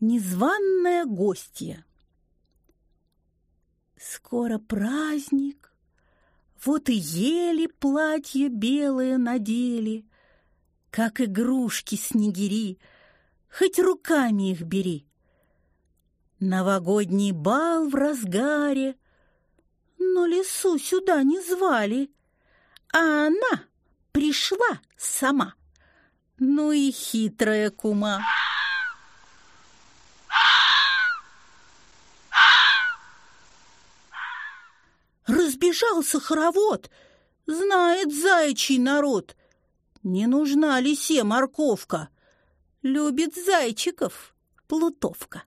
Незваная гостья. Скоро праздник, вот и ели платье белое надели, Как игрушки снегири, хоть руками их бери. Новогодний бал в разгаре, но лесу сюда не звали, а она пришла сама. Ну и хитрая кума. Разбежался хоровод, знает зайчий народ. Не нужна лисе морковка, любит зайчиков плутовка.